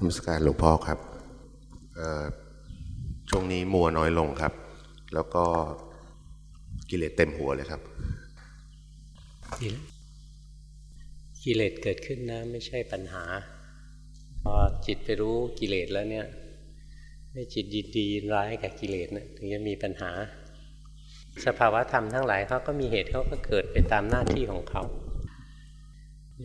นมัสการหลวงพ่อครับช่วงนี้มัวน้อยลงครับ แล้วก็กิเลสเต็มหัวเลยครับกิเลสเกิดขึ้นนะไม่ใช่ปัญหา พอจิตไปรู้กิเลสแล้วเนี่ยให้จิตยินดีร้ายกับกิเลสนะถึงจะมีปัญหา สภาวะธรรมทั้งหลายเขาก็มีเหตุเขาก็เกิดไปตามหน้าที่ของเขา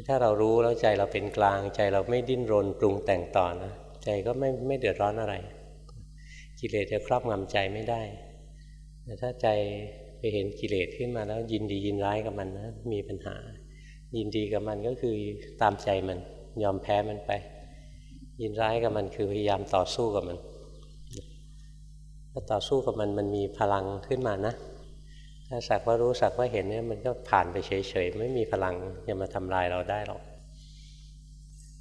ถ้าเรารู้แล้วใจเราเป็นกลาง ใจเราไม่ดิ้นรนปรุงแต่งต่อนะใจก็ไม่ไม่เดือดร้อนอะไร กิเลสจะครอบงำใจไม่ได้ แต่ถ้าใจไปเห็นกิเลสขึ้นมาแล้วยินดียินร้ายกับมันนะมีปัญหา ยินดีกับมันก็คือตามใจมันยอมแพ้มันไป ยินร้ายกับมันคือพยายามต่อสู้กับมันถ้าต่อสู้กับมันมันมีพลังขึ้นมานะ ถ้าสักว่ารู้สักว่าเห็นเนี่ยมันก็ผ่านไปเฉยๆไม่มีพลังจะมาทำลายเราได้หรอก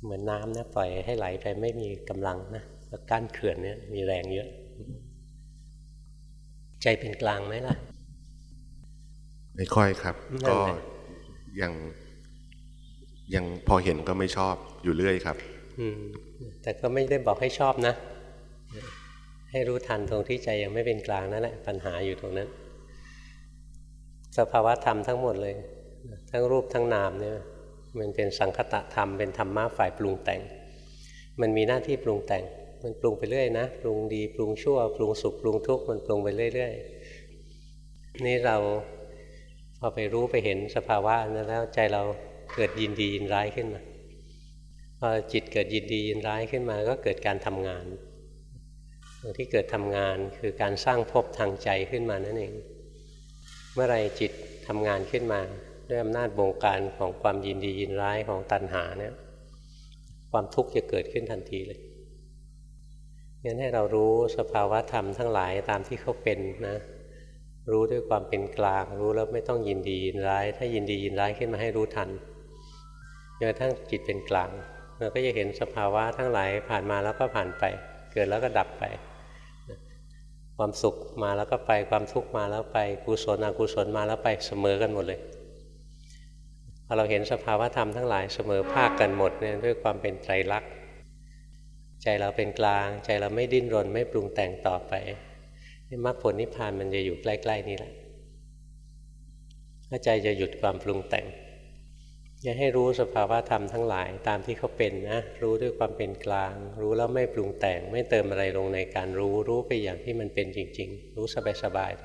เหมือนน้ำนะปล่อยให้ไหลไปไม่มีกำลังนะแล้วกั้นเขื่อนเนี่ยมีแรงเยอะ ใจเป็นกลางไหมล่ะ ไม่ค่อยครับ ก็ยังยังพอเห็นก็ไม่ชอบอยู่เรื่อยครับ อืม แต่ก็ไม่ได้บอกให้ชอบนะ ให้รู้ทันตรงที่ใจยังไม่เป็นกลางนั่นแหละปัญหาอยู่ตรงนั้น สภาวะธรรมทั้งหมดเลย ทั้งรูปทั้งนามเนี่ยมันเป็นสังคตะธรรมเป็นธรรมะฝ่ายปรุงแต่ง มันมีหน้าที่ปรุงแต่ง มันปรุงไปเรื่อยนะปรุงดีปรุงชั่ว ปรุงสุขปรุงทุกข์มันปรุงไปเรื่อยๆนี่เราพอไปรู้ไปเห็นสภาวะนั้นแล้วใจเราเกิดยินดียินร้ายขึ้นมาพอจิตเกิดยินดียินร้ายขึ้นมา ก็เกิดการทำงานตรงที่เกิดทำงานคือการสร้างภพทางใจขึ้นมานั่นเอง เมื่อไรจิตทำงานขึ้นมา ด้วยอำนาจบงการของความยินดียินร้ายของตัณหาเนี่ย ความทุกข์จะเกิดขึ้นทันทีเลยงั้นให้เรารู้สภาวะธรรมทั้งหลายตามที่เขาเป็นนะ รู้ด้วยความเป็นกลาง รู้แล้วไม่ต้องยินดียินร้าย ถ้ายินดียินร้ายขึ้นมาให้รู้ทันจนกระทั่งจิตเป็นกลางเราก็จะเห็นสภาวะทั้งหลายผ่านมาแล้วก็ผ่านไป เกิดแล้วก็ดับไป ความสุขมาแล้วก็ไปความทุกข์มาแล้วไปกุศลอกุศลมาแล้วไปเสมอกันหมดเลยพอเราเห็นสภาวะธรรมทั้งหลายเสมอภาคกันหมดเนี่ยด้วยความเป็นไตรลักษณ์ใจเราเป็นกลาง ใจเราไม่ดิ้นรนไม่ปรุงแต่งต่อไปมรรคผลนิพพานมันจะอยู่ใกล้ ๆ นี่แหละถ้าใจจะหยุดความปรุงแต่ง อย่าให้รู้สภาวะธรรมทั้งหลายตามที่เขาเป็นนะรู้ด้วยความเป็นกลาง รู้แล้วไม่ปรุงแต่งไม่เติมอะไรลงในการรู้รู้ไปอย่างที่มันเป็นจริง ๆ รู้สบายๆไป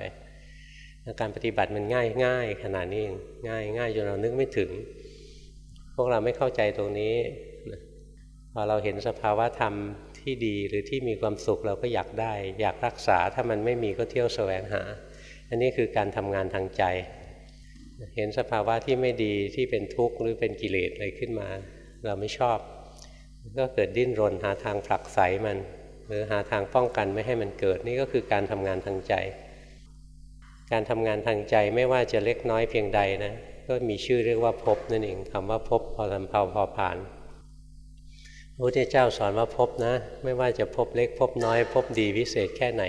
การปฏิบัติมันง่ายง่ายขนาดนี้เองง่ายง่ายจนเรานึกไม่ถึง พวกเราไม่เข้าใจตรงนี้พอเราเห็นสภาวะธรรมที่ดีหรือที่มีความสุขเราก็อยากได้ อยากรักษาถ้ามันไม่มีก็เที่ยวแสวงหา อันนี้คือการทำงานทางใจ เห็นสภาวะที่ไม่ดีที่เป็นทุกข์หรือเป็นกิเลสอะไรขึ้นมา เราไม่ชอบ ก็เกิดดิ้นรนหาทางผลักไสมัน หรือหาทางป้องกันไม่ให้มันเกิดนี่ก็คือการทำงานทางใจ การทำงานทางใจไม่ว่าจะเล็กน้อยเพียงใดนะก็มีชื่อเรียกว่าภพนั่นเองคำว่าภพพอลำเพาพอผ่านพระพุทธเจ้าสอนว่าภพนะ ไม่ว่าจะภพเล็กภพน้อยภพดีวิเศษแค่ไหน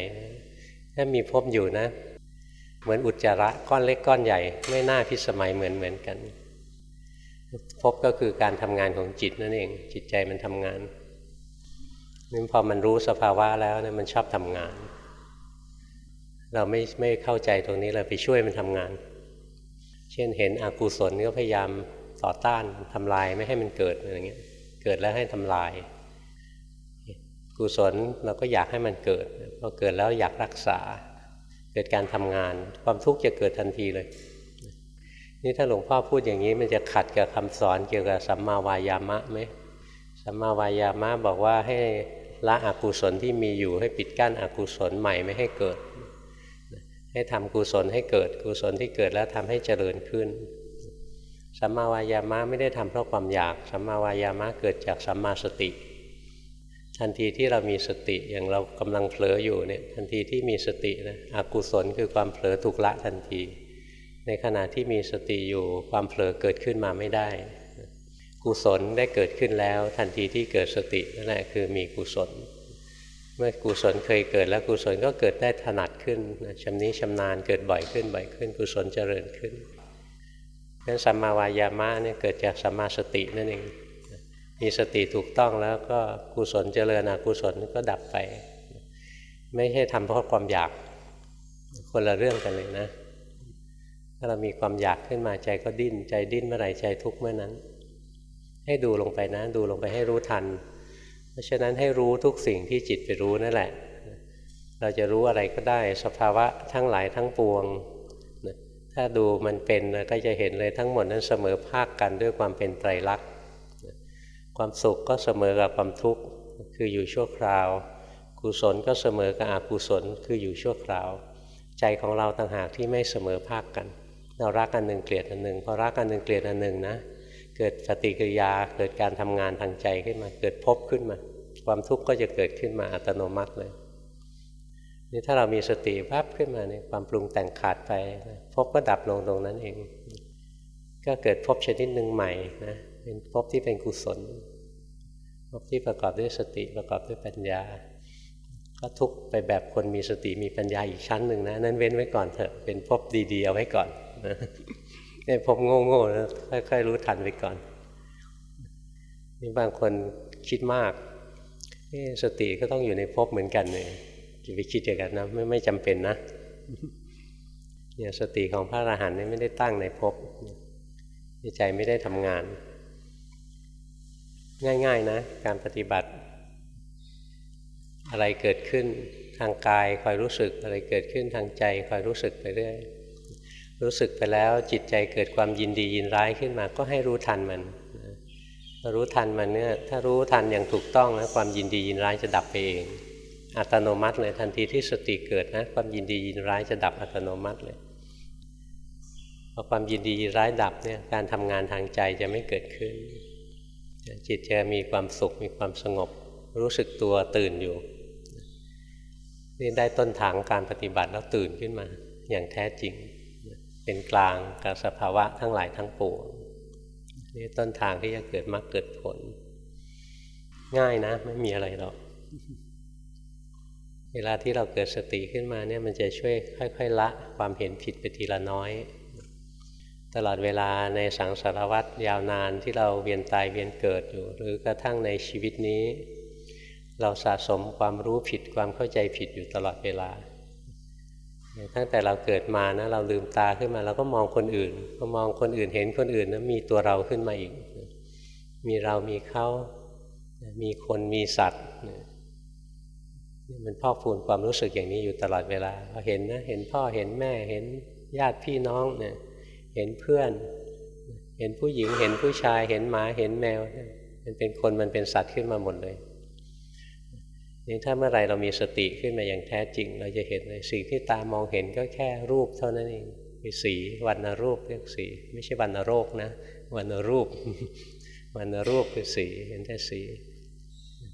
ถ้ามีภพอยู่นะ เหมือนอุจจาระก้อนเล็กก้อนใหญ่ ไม่น่าพิสมัยเหมือนเหมือนกัน พบก็คือการทำงานของจิตนั่นเอง จิตใจมันทำงานนี่พอมันรู้สภาวะแล้วเนี่ยมันชอบทำงาน เราไม่ไม่เข้าใจตรงนี้เราไปช่วยมันทำงาน เช่นเห็นอกุศลก็พยายามต่อต้านทำลายไม่ให้มันเกิดอะไรเงี้ย เกิดแล้วให้ทำลาย กุศลเราก็อยากให้มันเกิดพอเกิดแล้วอยากรักษา เกิดการทำงาน ความทุกข์จะเกิดทันทีเลย นี่ถ้าหลวงพ่อพูดอย่างนี้มันจะขัดกับคำสอนเกี่ยวกับสัมมาวายามะไหมสัมมาวายามะบอกว่าให้ละอกุศลที่มีอยู่ให้ปิดกั้นอกุศลใหม่ไม่ให้เกิด ให้ทำกุศลให้เกิดกุศลที่เกิดแล้วทำให้เจริญขึ้นสัมมาวายามะไม่ได้ทำเพราะความอยากสัมมาวายามะเกิดจากสัมมาสติ ทันทีที่เรามีสติอย่างเรากำลังเผลออยู่เนี่ยทันทีที่มีสตินะอกุศลคือความเผลอถูกละทันที ในขณะที่มีสติอยู่ความเผลอเกิดขึ้นมาไม่ได้ กุศลได้เกิดขึ้นแล้ว ทันทีที่เกิดสตินั่นแหละคือมีกุศล เมื่อกุศลเคยเกิดแล้วกุศลก็เกิดได้ถนัดขึ้นชำนิชำนาญเกิดบ่อยขึ้นบ่อยขึ้น กุศลเจริญขึ้นนั้นสัมมาวายามะเนี่ยเกิดจากสัมมาสตินั่นเอง มีสติถูกต้องแล้วก็กุศลเจริญอกุศลก็ดับไป ไม่ใช่ทำเพราะความอยากคนละเรื่องกันเลยนะ ถ้าเรามีความอยากขึ้นมาใจก็ดิ้น ใจดิ้นเมื่อไหร่ใจทุกเมื่อนั้น ให้ดูลงไปนะ ดูลงไปให้รู้ทัน เพราะฉะนั้นให้รู้ทุกสิ่งที่จิตไปรู้นั่นแหละ เราจะรู้อะไรก็ได้สภาวะทั้งหลายทั้งปวง ถ้าดูมันเป็นก็จะเห็นเลยทั้งหมดนั้นเสมอภาคกันด้วยความเป็นไตรลักษณ ความสุขก็เสมอกับความทุกข์คืออยู่ชั่วคราว กุศลก็เสมอกับอกุศลคืออยู่ชั่วคราว ใจของเราต่างหากที่ไม่เสมอภาคกัน เรารักอันหนึ่งเกลียดอันหนึ่งพอรักอันหนึ่งเกลียดอันหนึ่งนะเกิดปฏิกิริยาเกิดการทำงานทางใจขึ้นมา เกิดพบขึ้นมา ความทุกข์ก็จะเกิดขึ้นมาอัตโนมัติเลยนี่ถ้าเรามีสติวับขึ้นมาเนี่ยความปรุงแต่งขาดไปพบก็ดับลงตรงนั้นเอง ก็เกิดพบชนิดหนึ่งใหม่นะเป็นพบที่เป็นกุศล พที่ประกอบด้วยสติประกอบด้วยปัญญา ก็ทุกไปแบบคนมีสติมีปัญญาอีกชั้นหนึ่งนะ นั้นเว้นไว้ก่อนเถอะเป็นพบดีๆเอาไว้ก่อนนะนี่พบโง่ๆนะค่อยๆรู้ทันไว้ก่อนนี่บางคนคิดมากสติก็ต้องอยู่ในภพเหมือนกันเลยจะไปคิดอย่างนั้นนะไม่ไม่จำเป็นนะเนี่ยสติของพระอรหันต์นี่ไม่ได้ตั้งในภพใจไม่ได้ทำงาน ง่าย ๆ นะ การปฏิบัติ อะไรเกิดขึ้นทางกายคอยรู้สึกอะไรเกิดขึ้นทางใจคอยรู้สึกไปเรื่อยรู้สึกไปแล้วจิตใจเกิดความยินดียินร้ายขึ้นมา ก็ให้รู้ทันมันรู้ทันมันเนี่ยถ้ารู้ทันอย่างถูกต้องนะความยินดียินร้ายจะดับไปเอง อัตโนมัติเลยทันทีที่สติเกิดนะความยินดียินร้ายจะดับอัตโนมัติเลยพอความยินดียินร้ายดับเนี่ยการทำงานทางใจจะไม่เกิดขึ้น จิตจะมีความสุขมีความสงบ รู้สึกตัวตื่นอยู่ นี่ได้ต้นทางการปฏิบัติแล้วตื่นขึ้นมา อย่างแท้จริง เป็นกลางกับสภาวะทั้งหลายทั้งปวงนี่ต้นทางที่จะเกิดมรรคเกิดผล ง่ายนะ ไม่มีอะไรหรอก เวลาที่เราเกิดสติขึ้นมาเนี่ยมันจะช่วยค่อย ๆ ละ ความเห็นผิดไปทีละน้อย ตลอดเวลาในสังสารวัตรยาวนานที่เราเวียนตายเวียนเกิดอยู่ หรือกระทั่งในชีวิตนี้ เราสะสมความรู้ผิดความเข้าใจผิดอยู่ตลอดเวลา ตั้งแต่เราเกิดมานะเราลืมตาขึ้นมาเราก็มองคนอื่นพอมองคนอื่นเห็นคนอื่นนะมีตัวเราขึ้นมาอีก มีเรามีเขามีคนมีสัตว์มันพอกพูนความรู้สึกอย่างนี้อยู่ตลอดเวลาเราเห็นนะเห็นพ่อเห็นแม่เห็นญาติพี่น้องเนี่ย เห็นเพื่อน เห็นผู้หญิง เห็นผู้ชาย เห็นหมา เห็นแมว มันเป็นคนมันเป็นสัตว์ขึ้นมาหมดเลย นี่ถ้าเมื่อไรเรามีสติขึ้นมาอย่างแท้จริง เราจะเห็นเลยสิ่งที่ตามองเห็นก็แค่รูปเท่านั้นเองคือสีวันนรูปเรียกสี ไม่ใช่วันนโรคนะวันนรูปวันนรูปคือสีเห็นแต่สี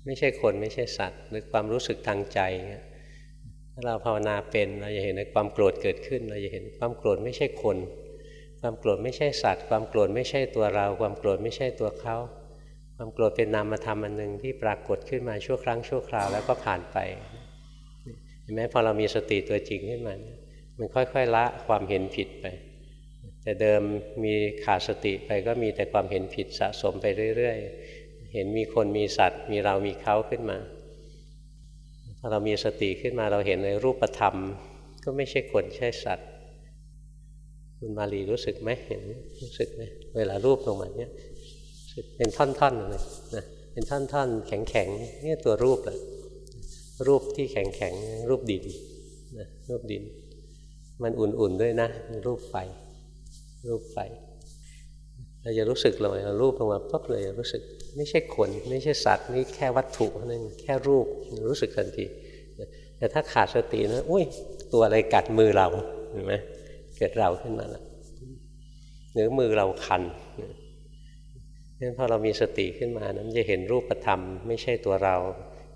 ไม่ใช่คนไม่ใช่สัตว์หรือความรู้สึกทางใจถ้าเราภาวนาเป็นเราจะเห็นในความโกรธเกิดขึ้น เราจะเห็นความโกรธไม่ใช่คน ความโกรธไม่ใช่สัตว์ ความโกรธไม่ใช่ตัวเรา ความโกรธไม่ใช่ตัวเขา ความโกรธเป็นนามธรรมอันหนึ่งที่ปรากฏขึ้นมาชั่วครั้งชั่วคราวแล้วก็ผ่านไปเห็นไหมพอเรามีสติตัวจริงขึ้นมามันค่อยๆละความเห็นผิดไป แต่เดิมมีขาดสติไปก็มีแต่ความเห็นผิดสะสมไปเรื่อยๆ เห็นมีคนมีสัตว์ มีเรามีเขาขึ้นมาพอเรามีสติขึ้นมาเราเห็นในรูปธรรม ก็ไม่ใช่คนใช่สัตว์ คุณมาลีรู้สึกไหมเห็นรู้สึกไหมเวลารูปลงมาเนี้ยเป็นท่อนๆเลยนะเป็นท่อนๆ แข็งๆนี่ตัวรูปแหละรูปที่แข็งๆรูปดินนะรูปดิน มันอุ่นๆด้วยนะรูปไฟ รูปไฟเราจะรู้สึกเลยเรารูปลงมาปุ๊บเลยรู้สึก ไม่ใช่คนไม่ใช่สัตว์นี่แค่วัตถุนั่นแค่รูปรู้สึกทันทีแต่ถ้าขาดสตินะอุ้ยตัวอะไรกัดมือเราเห็นไหม เกิดเราขึ้นมาแล้วหรือมือเราคันนั้นพอเรามีสติขึ้นมานั้นจะเห็นรูปธรรม ไม่ใช่ตัวเรา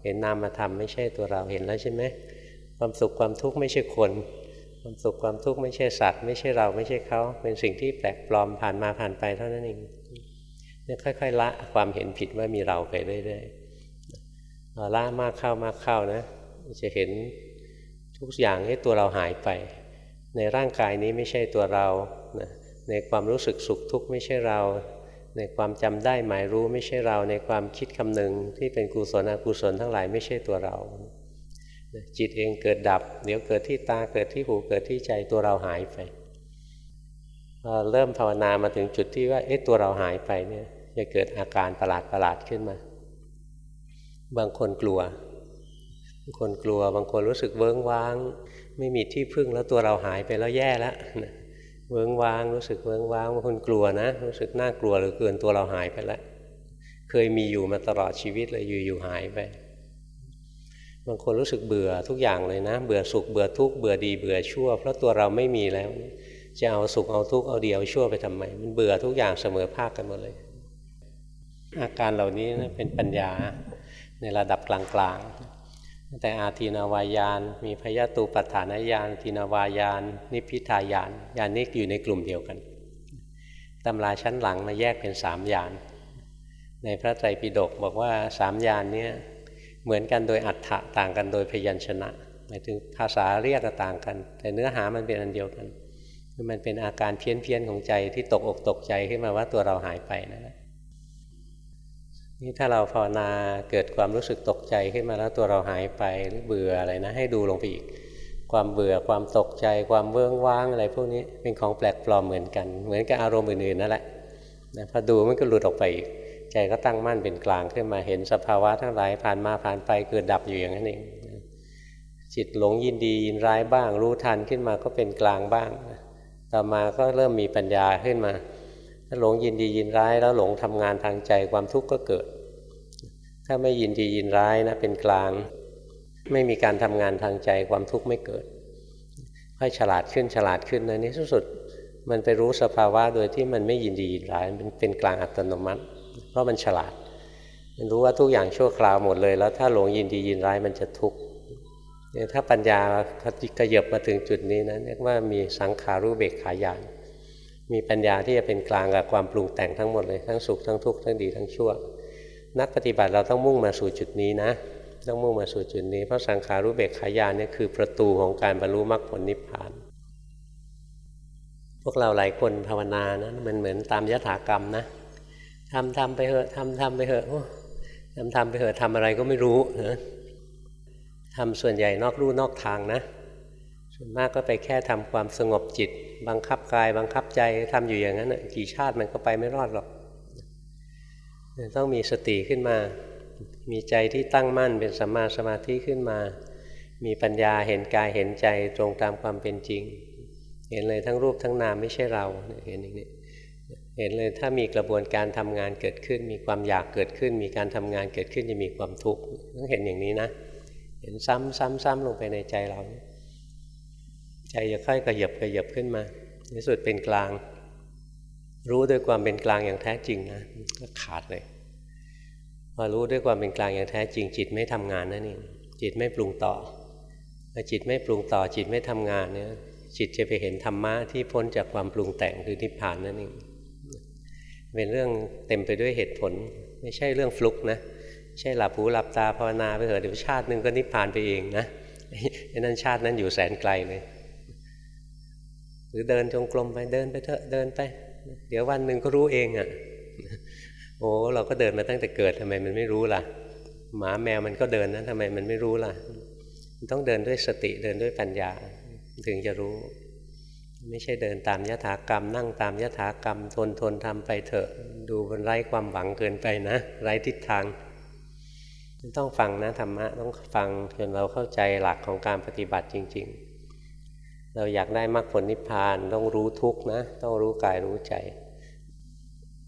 เห็นนามธรรมไม่ใช่ตัวเราเห็นแล้วใช่ไหมความสุขความทุกข์ไม่ใช่คน ความสุขความทุกข์ไม่ใช่สัตว์ ไม่ใช่เราไม่ใช่เขาเป็นสิ่งที่แปลกปลอมผ่านมาผ่านไปเท่านั้นเองเนี่ยค่อยๆละความเห็นผิดว่ามีเราไปเรื่อยๆละมากเข้ามากเข้านะ จะเห็นทุกอย่างให้ตัวเราหายไป ในร่างกายนี้ไม่ใช่ตัวเราในความรู้สึกสุขทุกข์ไม่ใช่เรา ในความจำได้หมายรู้ไม่ใช่เรา ในความคิดคำนึงที่เป็นกุศลอกุศลทั้งหลายไม่ใช่ตัวเรา จิตเองเกิดดับ เดี๋ยวเกิดที่ตาเกิดที่หูเกิดที่ใจตัวเราหายไปพอเริ่มภาวนามาถึงจุดที่ว่าเอ๊ะตัวเราหายไปเนี่ยจะเกิดอาการประหลาดประหลาดขึ้นมา บางคนกลัว คนกลัวบางคนรู้สึกเวิ้งว้าง ไม่มีที่พึ่งแล้วตัวเราหายไปแล้วแย่แล้วเวิ้งว้างรู้สึกเวิ้งว้างบางคนกลัวนะ รู้สึกน่ากลัวหรือเกินตัวเราหายไปแล้ว เคยมีอยู่มาตลอดชีวิตเลยอยู่ๆหายไป บางคนรู้สึกเบื่อทุกอย่างเลยนะ เบื่อสุขเบื่อทุกข์เบื่อดีเบื่อชั่ว เพราะตัวเราไม่มีแล้ว จะเอาสุขเอาทุกข์เอาดีเอาชั่วไปทำไม มันเบื่อทุกอย่างเสมอภาคกันหมดเลย อาการเหล่านี้นะเป็นปัญญาในระดับกลางๆ แต่อาทีนาวายาน มีพยาตูปัฏฐานญาณทีนาวายาน นิพิทายานญาณนี้อยู่ในกลุ่มเดียวกันตำราชั้นหลังมาแยกเป็นสามญาณในพระไตรปิฎกบอกว่าสามญาณนี้เหมือนกันโดยอัฏฐะต่างกันโดยพยัญชนะหมายถึงภาษาเรียกต่างกัน แต่เนื้อหามันเป็นอันเดียวกันคือมันเป็นอาการเพี้ยนเพียนของใจที่ตกอกตกใจขึ้นมาว่าตัวเราหายไปนั่นแหละ นี่ถ้าเราภาวนาเกิดความรู้สึกตกใจขึ้นมาแล้วตัวเราหายไปหรือเบื่ออะไรนะ ให้ดูลงไปอีก ความเบื่อความตกใจ ความเบื้องว่างอะไรพวกนี้เป็นของแปลกปลอมเหมือนกัน เหมือนกับอารมณ์อื่นๆนั่นแหละนะพอดูมันก็หลุดออกไปอีกใจก็ตั้งมั่นเป็นกลางขึ้นมาเห็นสภาวะทั้งหลายผ่านมาผ่านไปเกิดดับอยู่อย่างนั้นเองจิตหลงยินดียินร้ายบ้าง รู้ทันขึ้นมาก็เป็นกลางบ้าง ต่อมาก็เริ่มมีปัญญาขึ้นมา ถ้าหลงยินดียินร้ายแล้วหลงทำงานทางใจความทุกข์ก็เกิด ถ้าไม่ยินดียินร้ายนะเป็นกลาง ไม่มีการทำงานทางใจความทุกข์ไม่เกิด ค่อยฉลาดขึ้นฉลาดขึ้นในที่สุดมันไปรู้สภาวะโดยที่มันไม่ยินดียินร้ายมันเป็นกลางอัตโนมัติ เพราะมันฉลาด มันรู้ว่าทุกอย่างชั่วคราวหมดเลย แล้วถ้าหลงยินดียินร้ายมันจะทุกข์เนี่ยถ้าปัญญาขยบมาถึงจุดนี้นะเรียกว่ามีสังขารู้เบกขายาน มีปัญญาที่จะเป็นกลางกับความปรุงแต่งทั้งหมดเลยทั้งสุขทั้งทุกข์ทั้งดีทั้งชั่ว นักปฏิบัติเราต้องมุ่งมาสู่จุดนี้นะ ต้องมุ่งมาสู่จุดนี้เพราะสังขารู้เบกขายานนี่คือประตูของการบรรลุมรรคผลนิพพาน พวกเราหลายคนภาวนานะมันเหมือนตามยถากรรมนะทำทำไปเถอะทำทำไปเถอะทำทำไปเถอะทำอะไรก็ไม่รู้นะทำส่วนใหญ่นอกรู่นอกทางนะ มากก็ไปแค่ทำความสงบจิต บังคับกาย บังคับใจทำอยู่อย่างนั้นกี่ชาติมันก็ไปไม่รอดหรอก ต้องมีสติขึ้นมา มีใจที่ตั้งมั่นเป็นสัมมาสมาธิขึ้นมา มีปัญญาเห็นกายเห็นใจตรงตามความเป็นจริง เห็นเลยทั้งรูปทั้งนามไม่ใช่เราเห็นอย่างนี้เห็นเลยถ้ามีกระบวนการทำงานเกิดขึ้น มีความอยากเกิดขึ้น มีการทำงานเกิดขึ้นจะมีความทุกข์ต้องเห็นอย่างนี้นะ เห็นซ้ำซ้ำซ้ำลงไปในใจเรา ใจจะค่อยกระยบกระยบขึ้นมาในสุดเป็นกลาง รู้ด้วยความเป็นกลางอย่างแท้จริงนะก็ขาดเลยพอรู้ด้วยความเป็นกลางอย่างแท้จริง จิตไม่ทำงานนั่นเองจิตไม่ปรุงต่อพอจิตไม่ปรุงต่อจิตไม่ทำงานเนี่ยจิตจะไปเห็นธรรมะที่พ้นจากความปรุงแต่งคือนิพพานนั่นเองเป็นเรื่องเต็มไปด้วยเหตุผล ไม่ใช่เรื่องฟลุกนะใช่หลับหูหลับตาภาวนาไปเถอะเดี๋ยวชาตินึงก็นิพพานไปเองนะนั่นชาตินั้นอยู่แสนไกลเลย หรือเดินจงกรมไปเดินไปเถอะเดินไป เดี๋ยววันหนึ่งก็รู้เองอะ่ะโอ้เราก็เดินมาตั้งแต่เกิดทำไมมันไม่รู้ล่ะ หมาแมวมันก็เดินนะทำไมมันไม่รู้ล่ะ มันต้องเดินด้วยสติเดินด้วยปัญญา ถึงจะรู้ ไม่ใช่เดินตามยถากรรม นั่งตามยถากรรม ทนทนทำไปเถอะ ดูมันไร้ความหวังเกินไปนะ ไร้ทิศทาง ต้องฟังนะธรรมะต้องฟังจนเราเข้าใจหลักของการปฏิบัติจริง ๆ เราอยากได้มรรคผลนิพพานต้องรู้ทุกนะ ต้องรู้กายรู้ใจ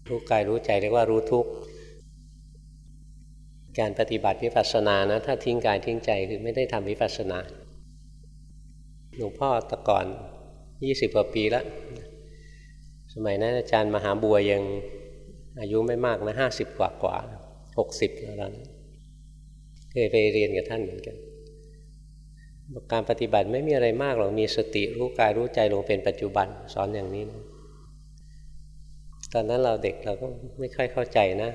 รู้กายรู้ใจเรียกว่ารู้ทุกการปฏิบัติวิปัสสนานะถ้าทิ้งกายทิ้งใจคือไม่ได้ทำวิปัสสนาหลวงพ่อตะก่อนยี่สิบกว่าปีแล้วสมัยนั้นอาจารย์มหาบัวยังอายุไม่มากนะห้าสิบกว่ากว่าหกสิบแล้วนะเคยไปเรียนกับท่านเหมือนกัน การปฏิบัติไม่มีอะไรมากหรอกมีสติรู้กายรู้ใจลงเป็นปัจจุบันสอนอย่างนี้นะตอนนั้นเราเด็กเราก็ไม่ค่อยเข้าใจนะ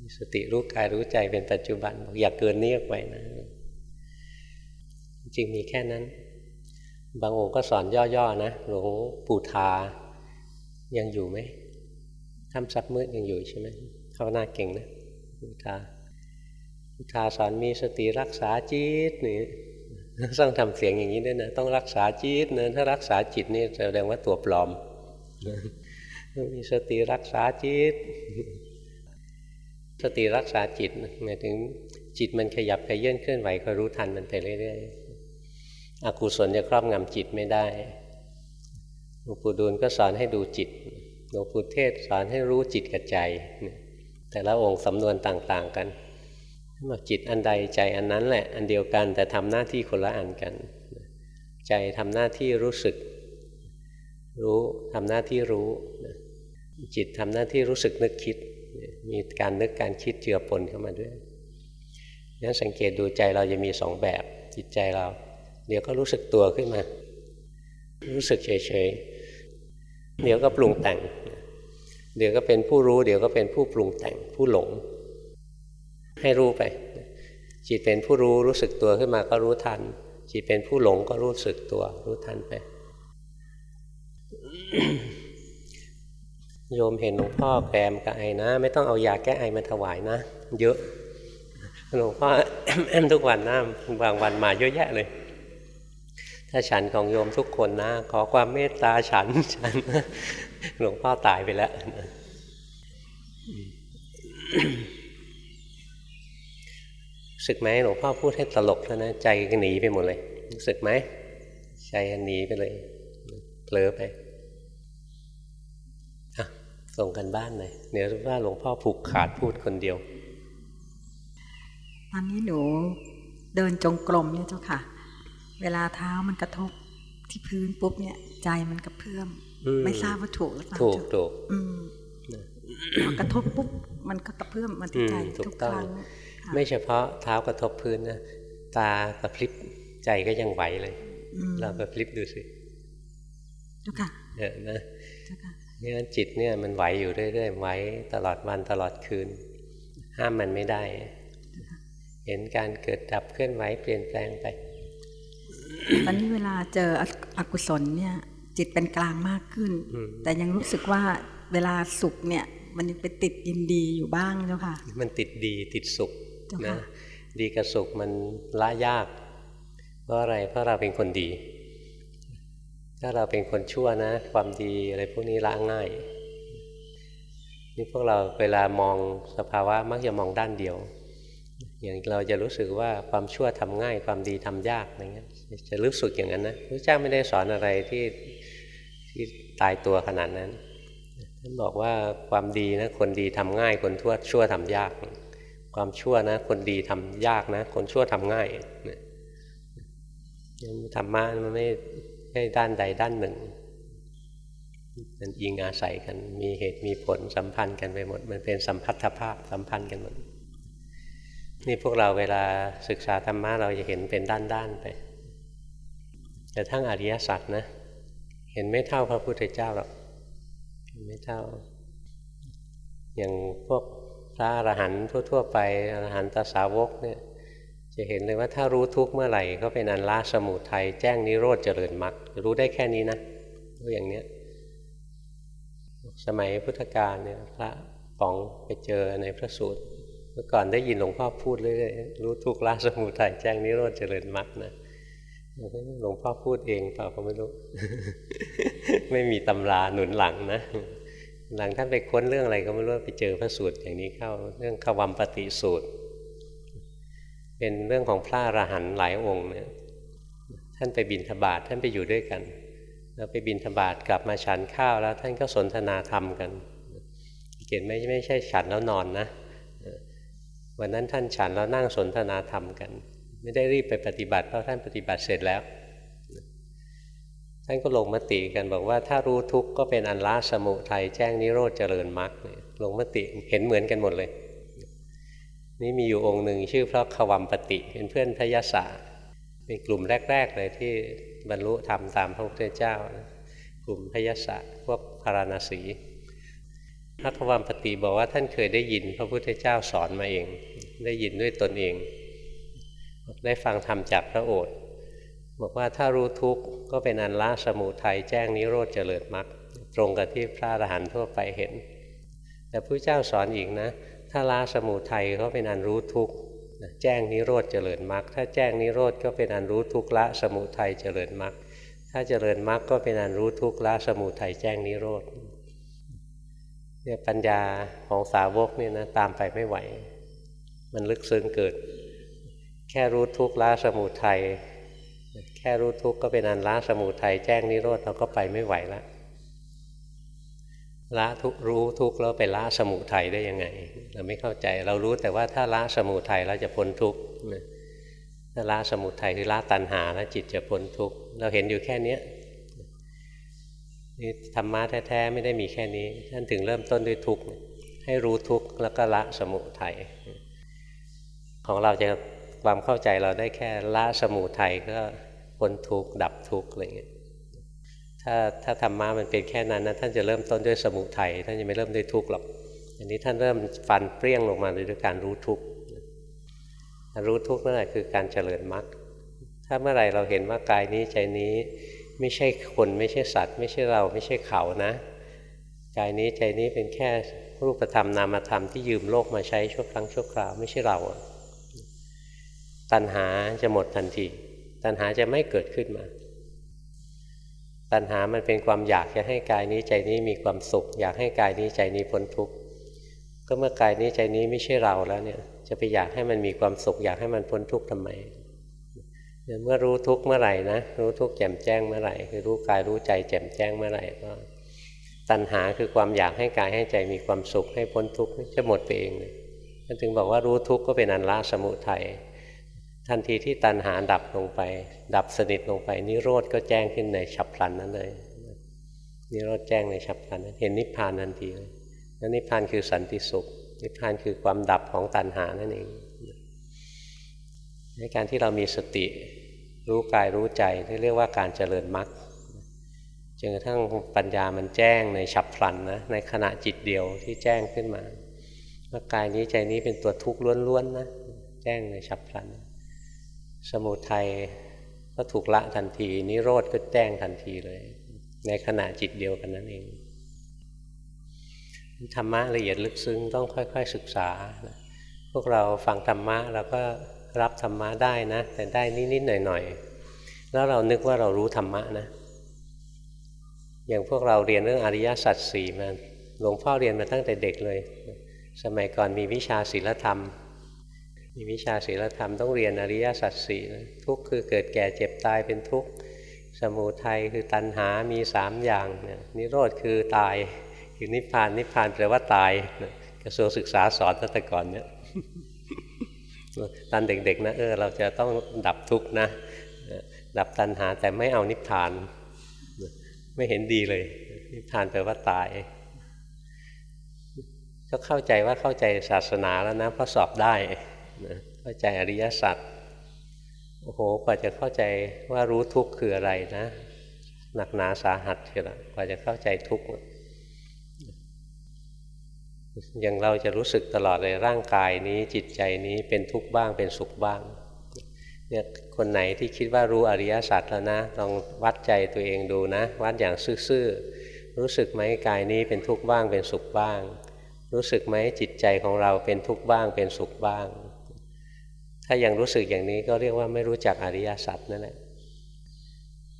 มีสติรู้กายรู้ใจเป็นปัจจุบันบอกอย่ากเกินนี้ออกไปนะ จริงมีแค่นั้น บางองค์ก็สอนย่อๆนะหลวงปู่ทายังอยู่ไหมทำซับมืดยังอยู่ใช่ไหมเขาหน้าเก่งนะพุทธาพุทธาสอนมีสติรักษาจิตนี่ ต้องทำเสียงอย่างนี้ด้วยนะ ต้องรักษาจิตนะถ้ารักษาจิตนี่แสดงว่าตัวปลอมมีสติรักษาจิต สติรักษาจิตหมายถึงจิตมันขยับขยื่นเคลื่อนไหวก็รู้ทันมันไปเรื่อยๆอกุศลจะครอบงำจิตไม่ได้หลวงปู่ดูลก็สอนให้ดูจิตหลวงปู่เทศสอนให้รู้จิตกับใจแต่ละองค์สำนวนต่าง ๆ กัน บอกจิตอันใดใจอันนั้นแหละ อันเดียวกันแต่ทำหน้าที่คนละอันกัน ใจทำหน้าที่รู้สึก รู้ทำหน้าที่รู้ จิตทำหน้าที่รู้สึกนึกคิด มีการนึกการคิดเจือปนเข้ามาด้วยนั้นสังเกตดูใจเราจะมีสองแบบ จิตใจเรา เดี๋ยวก็รู้สึกตัวขึ้นมา รู้สึกเฉยๆเดี๋ยวก็ปรุงแต่ง เดี๋ยวก็เป็นผู้รู้ เดี๋ยวก็เป็นผู้ปรุงแต่งผู้หลง ให้รู้ไป จิตเป็นผู้รู้รู้สึกตัวขึ้นมาก็รู้ทัน จิตเป็นผู้หลงก็รู้สึกตัว รู้ทันไป โยมเห็นหลวงพ่อแกมกับไอนะ ไม่ต้องเอายาแก้ไอมาถวายนะ เยอะหลวงพ่อแอมทุกวันนะบางวันมาเยอะแยะเลย ถ้าฉันของโยมทุกคนนะ ขอความเมตตาฉันฉันหลวงพ่อตายไปแล้ว สึกไหมหลวงพ่อพูดให้ตลกแล้วนะใจหนีไปหมดเลยสึกไหมใจหนีไปเลยเผลอไปส่งกันบ้านเลยเดี๋ยวว่าหลวงพ่อผูกขาดพูดคนเดียว ตอนนี้หนูเดินจงกรมเนี่ยเจ้าค่ะ เวลาเท้ามันกระทบที่พื้นปุ๊บเนี่ย ใจมันกระเพื่อมไม่ทราบว่าถูกหรือเปล่าถูกถูกกระทบปุ๊บมันก็กระเพื่อมมันที่ใจทุกครั้ง ไม่เฉพาะเท้ากระทบพื้นนะตากระพริบใจก็ยังไหวเลยเรากระพริบดูสิเจ้าค่ะเออนะนี่นั้นจิตเนี่ยมันไหวอยู่เรื่อยๆไหวตลอดวันตลอดคืน ห้ามมันไม่ได้ เห็นการเกิดดับเคลื่อนไหวเปลี่ยนแปลงไปตอนนี้เวลาเจออกุศลเนี่ย จิตเป็นกลางมากขึ้น แต่ยังรู้สึกว่าเวลาสุขเนี่ย มันยังไปติดยินดีอยู่บ้างเจ้าค่ะ มันติดดีติดสุข นะดีกับสุขมันละยาก เพราะอะไรเพราะเราเป็นคนดี ถ้าเราเป็นคนชั่วนะ ความดีอะไรพวกนี้ละง่าย นี่พวกเราเวลามองสภาวะมักจะมองด้านเดียว อย่างเราจะรู้สึกว่าความชั่วทำง่าย ความดีทำยากอะไรเงี้ยจะรู้สึกอย่างนั้นนะพระเจ้าไม่ได้สอนอะไรที่ที่ตายตัวขนาดนั้นท่านบอกว่าความดีนะคนดีทำง่ายคนทั่วชั่วทำยาก ความชั่วนะ คนดีทำยากนะ คนชั่วทำง่ายธรรมะมันไม่ใช่ด้านใดด้านหนึ่งมันอิงอาศัยกัน มีเหตุมีผลสัมพันธ์กันไปหมด มันเป็นสัมพัทธภาพสัมพันธ์กันหมด นี่พวกเราเวลาศึกษาธรรมะเราจะเห็นเป็นด้านๆไป แต่ทั้งอริยสัจนะ เห็นไม่เท่าพระพุทธเจ้าหรอก เห็นไม่เท่า อย่างพวก ระอรหันต์ทั่ว ๆ ไปอรหันตสาวกเนี่ยจะเห็นเลยว่าถ้ารู้ทุกเมื่อไหร่ก็เป็นอันละสมุทัยแจ้งนิโรธเจริญมรรครู้ได้แค่นี้นะรู้อย่างเนี้ยสมัยพุทธกาลเนี่ยพระป๋องไปเจอในพระสูตร เมื่อก่อนได้ยินหลวงพ่อพูดเรื่อยๆรู้ทุกละสมุทัยแจ้งนิโรธเจริญมรรคนะหลวงพ่อพูดเองเปล่าก็ไม่รู้ ไม่มีตำราหนุนหลังนะ หลังท่านไปค้นเรื่องอะไรก็ไม่รู้ไปเจอพระสูตรอย่างนี้เข้าเรื่องขวัมปฏิสูตร เป็นเรื่องของพระอรหันต์หลายองค์เนี่ยท่านไปบินธบาตท่านไปอยู่ด้วยกัน แล้วไปบินธบาตกลับมาฉันข้าวแล้วท่านก็สนทนาธรรมกันเกณฑ์ไม่ไม่ใช่ฉันแล้วนอนนะวันนั้นท่านฉันแล้วนั่งสนทนาธรรมกัน ไม่ได้รีบไปปฏิบัติเพราะท่านปฏิบัติเสร็จแล้ว ท่านก็ลงมติกันบอกว่าถ้ารู้ทุกข์ก็เป็นอันละสมุทัยแจ้งนิโรธเจริญมรรคลงมติเห็นเหมือนกันหมดเลย นี่มีอยู่องค์หนึ่งชื่อพระขวัมปติ เป็นเพื่อนพระยศเป็นกลุ่มแรก ๆ เลยที่บรรลุธรรมตามพระพุทธเจ้า กลุ่มพยาศพวกพาราณสีพระควัมปฏิบอกว่าท่านเคยได้ยินพระพุทธเจ้าสอนมาเอง ได้ยินด้วยตนเอง ได้ฟังธรรมจากพระโอษฐ์ บอกว่าถ้ารู้ทุกข์ก็เป็นอันละสมุทัยแจ้งนิโรธเจริญมรรคตรงกับที่พระอรหันต์ทั่วไปเห็น แต่พระเจ้าสอนอีกนะ ถ้าละสมุทัยก็เป็นอันรู้ทุกข์แจ้งนิโรธเจริญมรรคถ้าแจ้งนิโรธก็เป็นอันรู้ทุกข์ละสมุทัยเจริญมรรคถ้าเจริญมรรคก็เป็นอันรู้ทุกข์ละสมุทัยแจ้งนิโรธเนี่ยปัญญาของสาวกนี่นะตามไปไม่ไหว มันลึกซึ้งเกิด แค่รู้ทุกข์ละสมุทัย แค่รู้ทุกข์ก็เป็นอันละสมุทัยแจ้งนิโรธเราก็ไปไม่ไหวแล้วละทุกรู้ทุกข์แล้วไปละสมุทัยได้ยังไง เราไม่เข้าใจเรารู้แต่ว่าถ้าละสมุทัยเราจะพ้นทุกข์ถ้าละสมุทัยคือละตัณหาแล้วจิตจะพ้นทุกข์เราเห็นอยู่แค่เนี้ยนี่ธรรมะแท้ๆไม่ได้มีแค่นี้ท่านถึงเริ่มต้นด้วยทุกข์ให้รู้ทุกข์แล้วก็ละสมุทัยของเราจะ ความเข้าใจเราได้แค่ละสมุทัยก็พ้นทุกข์ดับทุกข์อะไรเงี้ยถ้าถ้าธรรมะมันเป็นแค่นั้นนะท่านจะเริ่มต้นด้วยสมุทัยท่านจะไม่เริ่มด้วยทุกข์หรอกอันนี้ท่านเริ่มฟันเปรี้ยงลงมาด้วยการรู้ทุกข์รู้ทุกข์นั่นแหละคือการเจริญมรรคถ้าเมื่อไหร่เราเห็นว่ากายนี้ใจนี้ไม่ใช่คนไม่ใช่สัตว์ ไม่ใช่เราไม่ใช่เขานะกายนี้ใจนี้เป็นแค่รูปธรรมนามธรรมที่ยืมโลกมาใช้ชั่วครั้งชั่วคราวไม่ใช่เรา ตัณหาจะหมดทันที ตัณหาจะไม่เกิดขึ้นมา ตัณหามันเป็นความอยากจะให้กายนี้ใจนี้มีความสุข อยากให้กายนี้ใจนี้พ้นทุกข์ก็เมื่อกายนี้ใจนี้ไม่ใช่เราแล้วเนี่ย จะไปอยากให้มันมีความสุข อยากให้มันพ้นทุกข์ทำไมเมื่อรู้ทุกข์เมื่อไหร่นะรู้ทุกข์แจ่มแจ้งเมื่อไหร่คือรู้กายรู้ใจแจ่มแจ้งเมื่อไหร่ก็ตัณหาคือความอยากให้กายให้ใจมีความสุขให้พ้นทุกข์จะหมดไปเองเลยถึงบอกว่ารู้ทุกข์ก็เป็นอันละสมุทัย ทันทีที่ตัณหาดับลงไป ดับสนิทลงไป นิโรธก็แจ้งขึ้นในฉับพลันนั้นเลย นิโรธแจ้งในฉับพลันเห็นนิพพานทันทีเลยนั่นนิพพานคือสันติสุข นิพพานคือความดับของตัณหานั่นเอง ในการที่เรามีสติรู้กายรู้ใจที่เรียกว่าการเจริญมรรคจนกระทั่งปัญญามันแจ้งในฉับพลันนะในขณะจิตเดียวที่แจ้งขึ้นมาว่ากายนี้ใจนี้เป็นตัวทุกข์ล้วนๆนะแจ้งในฉับพลัน สมุทัยก็ถูกละทันที นิโรธก็แจ้งทันทีเลย ในขณะจิตเดียวกันนั่นเองธรรมะละเอียดลึกซึ้งต้องค่อย ๆ ศึกษา พวกเราฟังธรรมะเราก็รับธรรมะได้นะ แต่ได้นิดๆหน่อยๆแล้วเรานึกว่าเรารู้ธรรมะนะ อย่างพวกเราเรียนเรื่องอริยสัจสี่มาหลวงพ่อเรียนมาตั้งแต่เด็กเลย สมัยก่อนมีวิชาศีลธรรม มีวิชาศีลธรรมต้องเรียนอริยสัจสี่ทุกข์คือเกิดแก่เจ็บตายเป็นทุกข์สมุทัยคือตัณหามีสามอย่างเนี่ยนิโรธคือตายคือนิพพานนิพพานแปลว่าตายกระทรวงศึกษาสอนตั้งแต่ก่อนเนี่ยตอนเด็กๆนะเออเราจะต้องดับทุกข์นะ ดับตัณหาแต่ไม่เอานิพพาน ไม่เห็นดีเลย นิพพานแปลว่าตาย ก็เข้าใจว่าเข้าใจศาสนาแล้วนะเพราะสอบได้ เข้าใจอริยสัจโอ้โหกว่าจะเข้าใจว่ารู้ทุกข์คืออะไรนะ หนักหนาสาหัสเชียวกว่าจะเข้าใจทุกข์อย่างเราจะรู้สึกตลอดเลยร่างกายนี้จิตใจนี้เป็นทุกข์บ้างเป็นสุขบ้างเนี่ยคนไหนที่คิดว่ารู้อริยสัจแล้วนะลองวัดใจตัวเองดูนะ วัดอย่างซื่อๆรู้สึกไหมกายนี้เป็นทุกข์บ้างเป็นสุขบ้าง รู้สึกไหมจิตใจของเราเป็นทุกข์บ้างเป็นสุขบ้าง ถ้ายังรู้สึกอย่างนี้ก็เรียกว่าไม่รู้จักอริยสัจนั่นแหละ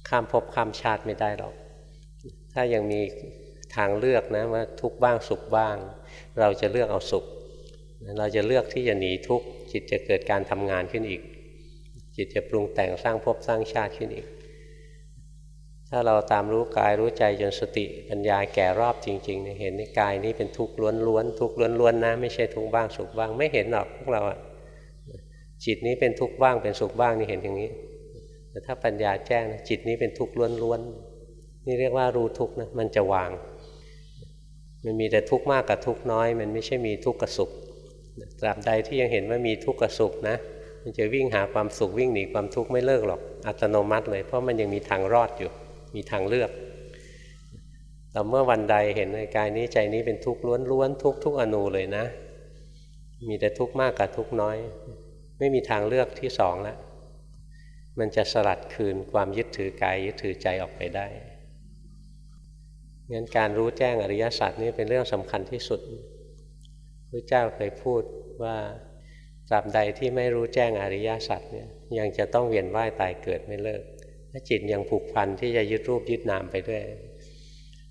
ข้ามภพข้ามชาติไม่ได้หรอก ถ้ายังมีทางเลือกนะว่าทุกบ้างสุขบ้าง เราจะเลือกเอาสุข เราจะเลือกที่จะหนีทุกข์จิตจะเกิดการทำงานขึ้นอีก จิตจะปรุงแต่งสร้างภพสร้างชาติขึ้นอีก ถ้าเราตามรู้กายรู้ใจจนสติปัญญาแก่รอบจริงๆเห็นในกายนี้เป็นทุกข์ล้วนๆทุกข์ล้วนๆนะไม่ใช่ทุกข์บ้างสุขบ้างไม่เห็นหรอกพวกเราอะ จิตนี้เป็นทุกข์บ้างเป็นสุขบ้างนี่เห็นอย่างนี้ แต่ถ้าปัญญาแจ้งนะจิตนี้เป็นทุกข์ล้วนๆนี่เรียกว่ารู้ทุกข์นะมันจะวาง มันมีแต่ทุกข์มากกับทุกข์น้อย มันไม่ใช่มีทุกข์กับสุขตราบใดที่ยังเห็นว่ามีทุกข์กับสุขนะ มันจะวิ่งหาความสุขวิ่งหนีความทุกข์ไม่เลิกหรอกอัตโนมัติเลย เพราะมันยังมีทางรอดอยู่ มีทางเลือกแต่เมื่อวันใดเห็นในกายนี้ใจนี้เป็นทุกข์ล้วนๆทุกทุกอนูเลยนะ มีแต่ทุกข์มากกับทุกข์น้อย ไม่มีทางเลือกที่สองแล้วมันจะสลัดคืนความยึดถือกายยึดถือใจออกไปได้งั้นการรู้แจ้งอริยสัจนี่เป็นเรื่องสำคัญที่สุดพระเจ้าเคยพูดว่าตราบใดที่ไม่รู้แจ้งอริยสัจเนี่ยยังจะต้องเวียนว่ายตายเกิดไม่เลิกถ้าจิตยังผูกพันที่จะยึดรูปยึดนามไปด้วย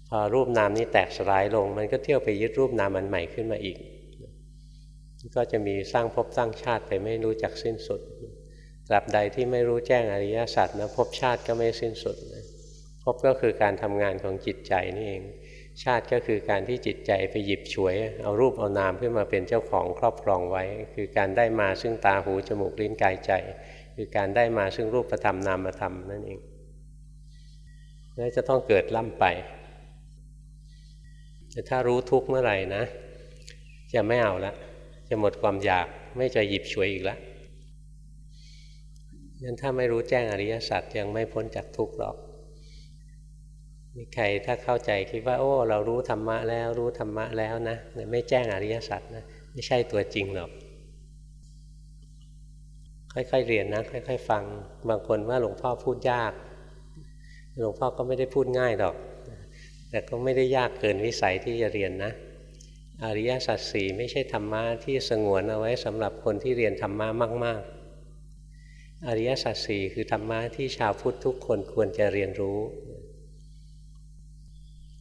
พอรูปนามนี้แตกสลายลง มันก็เที่ยวไปยึดรูปนามมันใหม่ขึ้นมาอีก ก็จะมีสร้างภพสร้างชาติไปไม่รู้จักสิ้นสุดตราบใดที่ไม่รู้แจ้งอริยสัจนะภพชาติก็ไม่สิ้นสุดภพก็คือการทำงานของจิตใจนี่เอง ชาติก็คือการที่จิตใจไปหยิบฉวย เอารูปเอานามขึ้นมาเป็นเจ้าของครอบครองไว้ คือการได้มาซึ่งตาหูจมูกลิ้นกายใจ คือการได้มาซึ่งรูปธรรมนามธรรมนั่นเองนั่นจะต้องเกิดล่ำไปแต่ถ้ารู้ทุกเมื่อไหร่นะ จะไม่เอาละ จะหมดความอยากไม่จะหยิบฉวยอีกละงั้นถ้าไม่รู้แจ้งอริยสัจยังไม่พ้นจากทุกข์หรอกมีใครถ้าเข้าใจคิดว่า โอ้ เรารู้ธรรมะแล้วรู้ธรรมะแล้วนะไม่แจ้งอริยสัจนะไม่ใช่ตัวจริงหรอกค่อยๆเรียนนะค่อยๆ ฟัง บางคนว่าหลวงพ่อพูดยาก หลวงพ่อก็ไม่ได้พูดง่ายหรอก แต่ก็ไม่ได้ยากเกินวิสัยที่จะเรียนนะ อริยสัจสี่ไม่ใช่ธรรมะที่สงวนเอาไว้สำหรับคนที่เรียนธรรมะมาก ๆ อริยสัจสี่คือธรรมะที่ชาวพุทธทุกคนควรจะเรียนรู้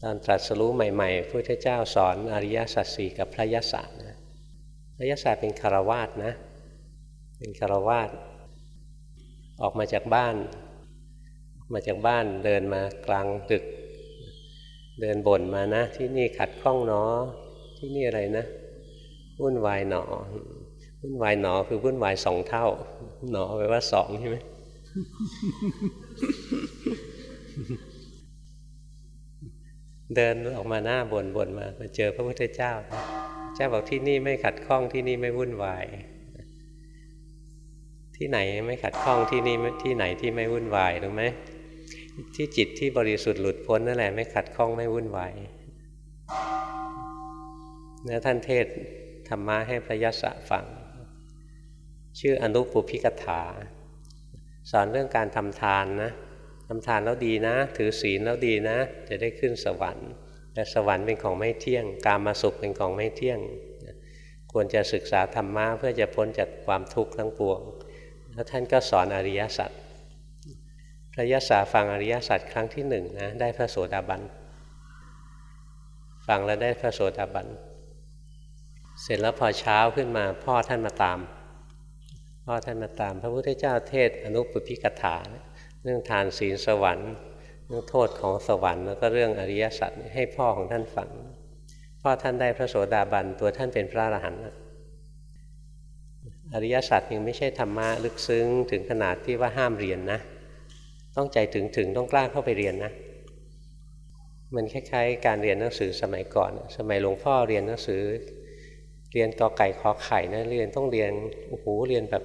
ตอนตรัสรู้ใหม่ๆพระพุทธเจ้าสอนอริยสัจสี่กับพระยศนะพระยศเป็นคารวาสนะ เป็นคารวาสออกมาจากบ้าน มาจากบ้านเดินมากลางดึก เดินบ่นมานะที่นี่ขัดข้องเนอ ที่นี่อะไรนะวุ่นวายหนอวุ่นวายหนอคือวุ่นวายสองเท่า หนอแปลว่าสองใช่ไหมเดินออกมาหน้าบนบนมามาเจอพระพุทธเจ้า เจ้าบอกที่นี่ไม่ขัดข้องที่นี่ไม่วุ่นวาย ที่ไหนไม่ขัดข้องที่นี่ที่ไหนที่ไม่วุ่นวายรู้ไหมที่จิตที่บริสุทธิ์หลุดพ้นนั่นแหละไม่ขัดข้องไม่วุ่นวาย นื้อท่านเทศธรรมะให้พระยศฟัง ชื่ออนุปุพิกถา สอนเรื่องการทำทานนะทำทานแล้วดีนะ ถือศีลแล้วดีนะ จะได้ขึ้นสวรรค์ แต่สวรรค์เป็นของไม่เที่ยง การมาสุขเป็นของไม่เที่ยง ควรจะศึกษาธรรมะเพื่อจะพ้นจากความทุกข์ทั้งปวง แล้วท่านก็สอนอริยสัจพระยศาฟังอริยสัจครั้งที่หนึ่งนะได้พระโสดาบันฟังแล้วได้พระโสดาบัน เสร็จแล้วพอเช้าขึ้นมาพ่อท่านมาตาม พ่อท่านมาตาม พระพุทธเจ้าเทศอนุปปิกถาเรื่องทานศีลสวรรค์ เรื่องโทษของสวรรค์แล้วก็เรื่องอริยสัจให้พ่อของท่านฟัง พ่อท่านได้พระโสดาบันตัวท่านเป็นพระอรหันต์อริยสัจยังไม่ใช่ธรรมะลึกซึ้งถึงขนาดที่ว่าห้ามเรียนนะ ต้องใจถึงถึงต้องกล้าเข้าไปเรียนนะมันคล้ายๆ การเรียนหนังสือสมัยก่อน สมัยหลวงพ่อเรียนหนังสือ รียนกอไก่ขอไข่นะเรียนต้องเรียนโอ้โหเรียนแบบ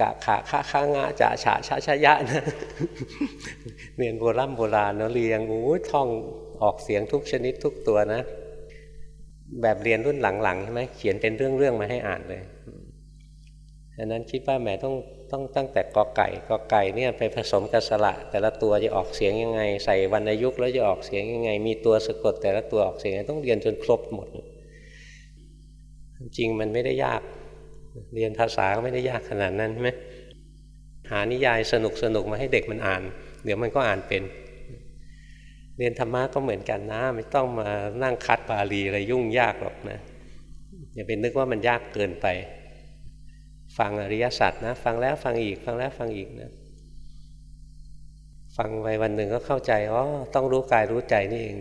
กะขาข้าข้างะจะฉะชะชะยะนะเรียนโบราณโบราณเนาะเรียงโอ้ท่องออกเสียงทุกชนิดทุกตัวนะ แบบเรียนรุ่นหลังๆใช่ไหมเขียนเป็นเรื่องๆมาให้อ่านเลยอันนั้นคิดว่าแหมต้องต้องตั้งแต่กอไก่กอไก่เนี่ยไปผสมกับสระ แต่ละตัวจะออกเสียงยังไง ใส่วรรณยุกต์แล้วจะออกเสียงยังไง มีตัวสะกดแต่ละตัวออกเสียงต้องเรียนจนครบหมด จริงมันไม่ได้ยาก เรียนภาษาก็ไม่ได้ยากขนาดนั้นใช่ไหมหานิยายสนุกสนุกมาให้เด็กมันอ่าน เดี๋ยวมันก็อ่านเป็น เรียนธรรมะก็เหมือนกันนะ ไม่ต้องมานั่งคัดบาลีอะไรยุ่งยากหรอกนะอย่าเป็นนึกว่ามันยากเกินไป ฟังอริยสัจนะ ฟังแล้วฟังอีก ฟังแล้วฟังอีกนะฟังไปวันหนึ่งก็เข้าใจอ๋อต้องรู้กายรู้ใจนี่เอง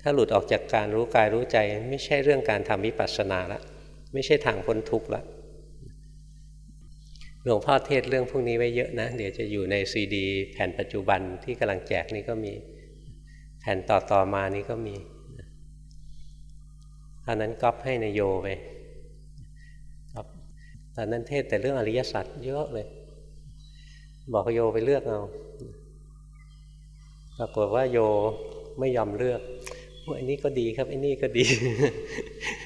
ถ้าหลุดออกจากการรู้กายรู้ใจ ไม่ใช่เรื่องการทำวิปัสสนาละ ไม่ใช่ทางพ้นทุกข์ละหลวงพ่อเทศเรื่องพวกนี้ไว้เยอะนะ เดี๋ยวจะอยู่ในซีดี แผ่นปัจจุบันที่กำลังแจกนี่ก็มี แผ่นต่อต่อมานี่ก็มีตอนนั้นก๊อปให้ในโยไปก๊อปตอนนั้นเทศแต่เรื่องอริยสัจเยอะเลย บอกโยไปเลือกเอาปรากฏว่าโยไม่ยอมเลือก อันนี้ก็ดีครับอันนี้ก็ดี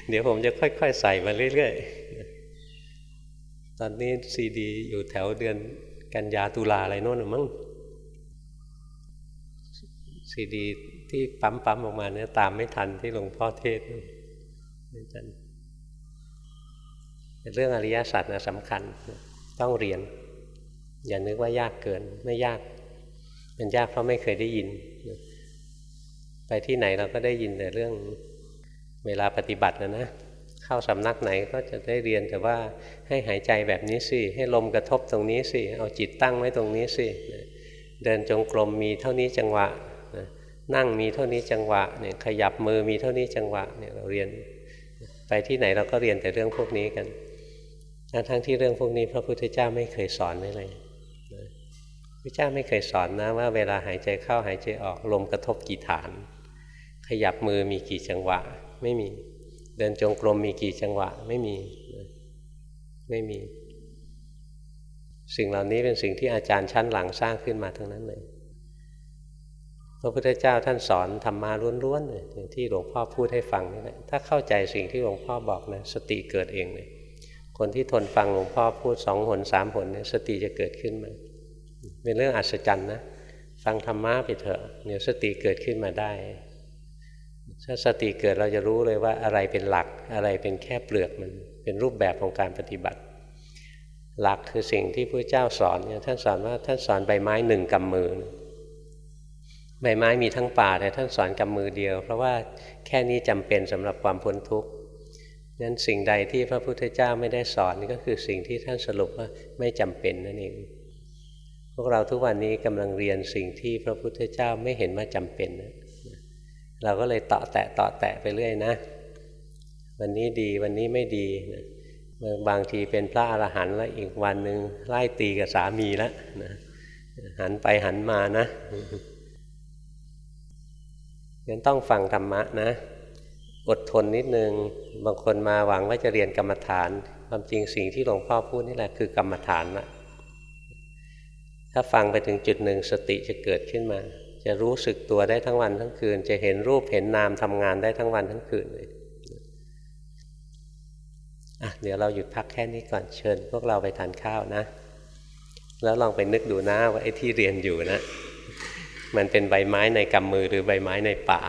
เดี๋ยวผมจะค่อย ๆ ใส่มาเรื่อยๆ ตอนนี้ซีดีอยู่แถวเดือนกันยาตุลาอะไรโน่นหรือมั้งซีดีที่ปั๊มปั๊มออกมาเนี่ยตามไม่ทันที่หลวงพ่อเทศไม่ทันเรื่องอริยสัจนะสำคัญต้องเรียน อย่านึกว่ายากเกินไม่ยาก มันยากเพราะไม่เคยได้ยิน ไปที่ไหนเราก็ได้ยินแต่เรื่องเวลาปฏิบัตินะนะ เข้าสำนักไหนก็จะได้เรียนแต่ว่าให้หายใจแบบนี้สิ ให้ลมกระทบตรงนี้สิ เอาจิตตั้งไว้ตรงนี้สิ เดินจงกรมมีเท่านี้จังหวะ นั่งมีเท่านี้จังหวะเนี่ยขยับมือมีเท่านี้จังหวะเนี่ยเราเรียน ไปที่ไหนเราก็เรียนแต่เรื่องพวกนี้กัน ทั้งทั้งที่เรื่องพวกนี้พระพุทธเจ้าไม่เคยสอนไว้เลยพระเจ้าไม่เคยสอนนะว่าเวลาหายใจเข้าหายใจออกลมกระทบกี่ฐาน ขยับมือมีกี่จังหวะ ไม่มี เดินจงกรมมีกี่จังหวะ ไม่มีไม่มี สิ่งเหล่านี้เป็นสิ่งที่อาจารย์ชั้นหลังสร้างขึ้นมาทั้งนั้นเลยพระพุทธเจ้าท่านสอนธรรมาล้วนๆเลยที่หลวงพ่อพูดให้ฟังนี่แหละถ้าเข้าใจสิ่งที่หลวงพ่อบอกนะสติเกิดเองเลยคนที่ทนฟังหลวงพ่อพูดสองหนสามหนเนี่ยสติจะเกิดขึ้นมา เป็นเรื่องอัศจรรย์นะฟังธรรมะไปเถอะเดี๋ยวสติเกิดขึ้นมาได้ ถ้าสติเกิดเราจะรู้เลยว่าอะไรเป็นหลักอะไรเป็นแค่เปลือกมันเป็นรูปแบบของการปฏิบัติ หลักคือสิ่งที่พระเจ้าสอนเนี่ยท่านสอนว่าท่านสอนใบไม้หนึ่งกำมือใบไม้มีทั้งป่าแต่ท่านสอนกำมือเดียว เพราะว่าแค่นี้จำเป็นสำหรับความพ้นทุกข์นั้นสิ่งใดที่พระพุทธเจ้าไม่ได้สอนก็คือสิ่งที่ท่านสรุปว่าไม่จำเป็นนั่นเองพวกเราทุกวันนี้กำลังเรียนสิ่งที่พระพุทธเจ้าไม่เห็นว่าจำเป็นนะ เราก็เลยเตาะแตะเตาะแตะไปเรื่อยนะ วันนี้ดีวันนี้ไม่ดีนะบางทีเป็นพระอรหันต์แล้วอีกวันหนึ่งไล่ตีกับสามีแล้วนะหันไปหันมานะงั้นต้องฟังธรรมะนะ อดทนนิดนึง บางคนมาหวังว่าจะเรียนกรรมฐาน ความจริงสิ่งที่หลวงพ่อพูดนี่แหละคือกรรมฐานนะถ้าฟังไปถึงจุดหนึ่งสติจะเกิดขึ้นมา จะรู้สึกตัวได้ทั้งวันทั้งคืน จะเห็นรูปเห็นนามทำงานได้ทั้งวันทั้งคืนเลยอะเดี๋ยวเราหยุดพักแค่นี้ก่อนเชิญ พวกเราไปทานข้าวนะ แล้วลองไปนึกดูนะว่าไอ้ที่เรียนอยู่นะ มันเป็นใบไม้ในกำมือหรือใบไม้ในป่า